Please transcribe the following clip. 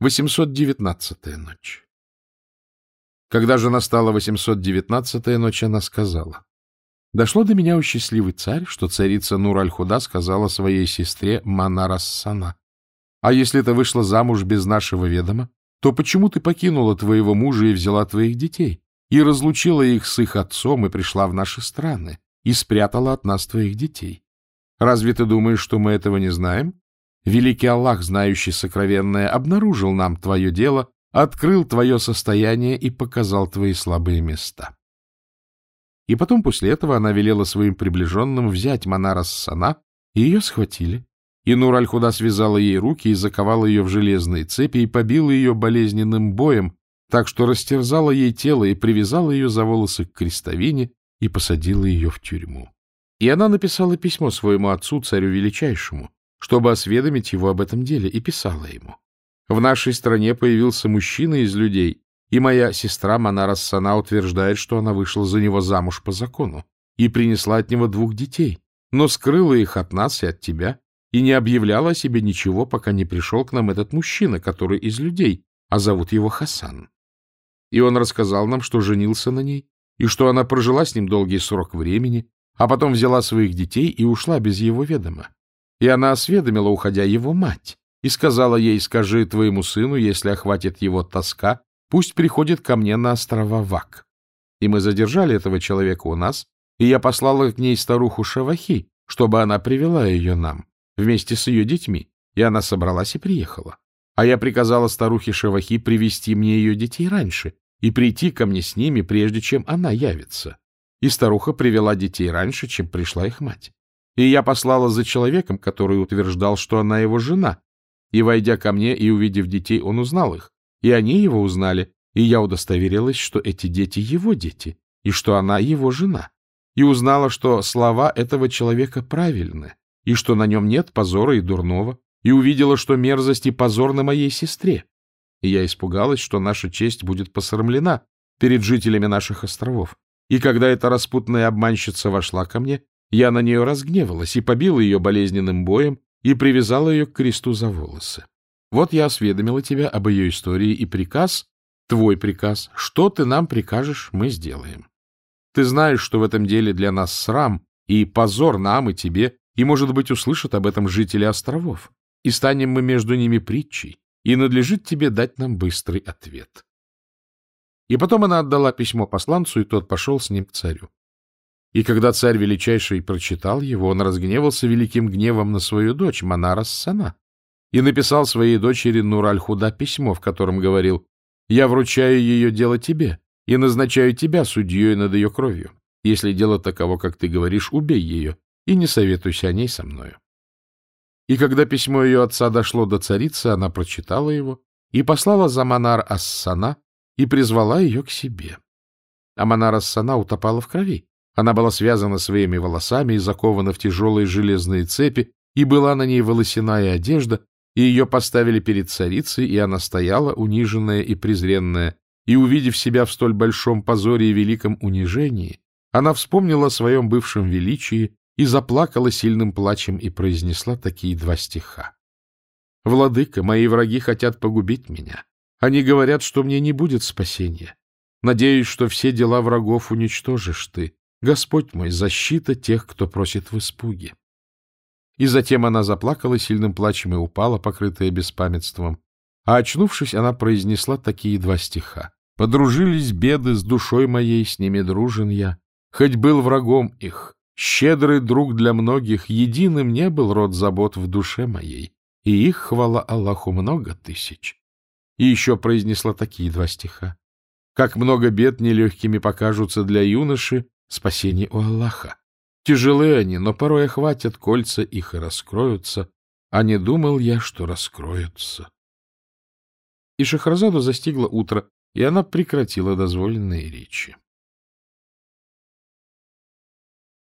819-я ночь. Когда же настала 819-я ночь, она сказала, «Дошло до меня, у счастливый царь, что царица Нур-Аль-Худа сказала своей сестре Манар-Ассана, «А если ты вышла замуж без нашего ведома, то почему ты покинула твоего мужа и взяла твоих детей, и разлучила их с их отцом и пришла в наши страны, и спрятала от нас твоих детей? Разве ты думаешь, что мы этого не знаем? Великий Аллах, знающий сокровенное, обнаружил нам твое дело, открыл твое состояние и показал твои слабые места. И потом после этого она велела своим приближенным взять Манара Сана, и ее схватили. И Нур Аль-Худа связала ей руки и заковала ее в железные цепи и побила ее болезненным боем, так что растерзала ей тело и привязала ее за волосы к крестовине и посадила ее в тюрьму. И она написала письмо своему отцу, царю величайшему, чтобы осведомить его об этом деле, и писала ему. В нашей стране появился мужчина из людей, и моя сестра Манара Сана утверждает, что она вышла за него замуж по закону и принесла от него двух детей, но скрыла их от нас и от тебя, и не объявляла о себе ничего, пока не пришел к нам этот мужчина, который из людей, а зовут его Хасан. И он рассказал нам, что женился на ней, и что она прожила с ним долгий срок времени, а потом взяла своих детей и ушла без его ведома. И она осведомила, уходя, его мать, и сказала ей, скажи твоему сыну, если охватит его тоска, пусть приходит ко мне на острова Вак. И мы задержали этого человека у нас, и я послала к ней старуху Шавахи, чтобы она привела ее нам, вместе с ее детьми, и она собралась и приехала. А я приказала старухе Шавахи привести мне ее детей раньше и прийти ко мне с ними, прежде чем она явится. И старуха привела детей раньше, чем пришла их мать. И я послала за человеком, который утверждал, что она его жена. И, войдя ко мне и увидев детей, он узнал их. И они его узнали, и я удостоверилась, что эти дети его дети, и что она его жена. И узнала, что слова этого человека правильны, и что на нем нет позора и дурного, и увидела, что мерзость и позор на моей сестре. И я испугалась, что наша честь будет посрамлена перед жителями наших островов. И когда эта распутная обманщица вошла ко мне, я на нее разгневалась и побила ее болезненным боем и привязала ее к кресту за волосы. Вот я осведомила тебя об ее истории и приказ, твой приказ, что ты нам прикажешь, мы сделаем. Ты знаешь, что в этом деле для нас срам и позор нам и тебе, и, может быть, услышат об этом жители островов, и станем мы между ними притчей, и надлежит тебе дать нам быстрый ответ. И потом она отдала письмо посланцу, и тот пошел с ним к царю. И когда царь величайший прочитал его, он разгневался великим гневом на свою дочь, Манара Сана, и написал своей дочери Нур-Аль-Худа письмо, в котором говорил, «Я вручаю ее дело тебе и назначаю тебя судьей над ее кровью. Если дело таково, как ты говоришь, убей ее и не советуйся о ней со мною». И когда письмо ее отца дошло до царицы, она прочитала его и послала за Манар Ассана и призвала ее к себе. А Манар Ассана утопала в крови, она была связана своими волосами и закована в тяжелые железные цепи, и была на ней волосяная одежда, и ее поставили перед царицей, и она стояла, униженная и презренная, и, увидев себя в столь большом позоре и великом унижении, она вспомнила о своем бывшем величии и заплакала сильным плачем и произнесла такие два стиха. «Владыка, мои враги хотят погубить меня. Они говорят, что мне не будет спасения. Надеюсь, что все дела врагов уничтожишь ты. Господь мой, защита тех, кто просит в испуге. И затем она заплакала сильным плачем и упала, покрытая беспамятством. А очнувшись, она произнесла такие два стиха. «Подружились беды с душой моей, с ними дружен я. Хоть был врагом их, щедрый друг для многих, единым не был род забот в душе моей, и их, хвала Аллаху, много тысяч». И еще произнесла такие два стиха. «Как много бед нелегкими покажутся для юноши, Спасение у Аллаха. Тяжелы они, но порой охватят кольца их и раскроются, а не думал я, что раскроются. И Шахразаду застигло утро, и она прекратила дозволенные речи.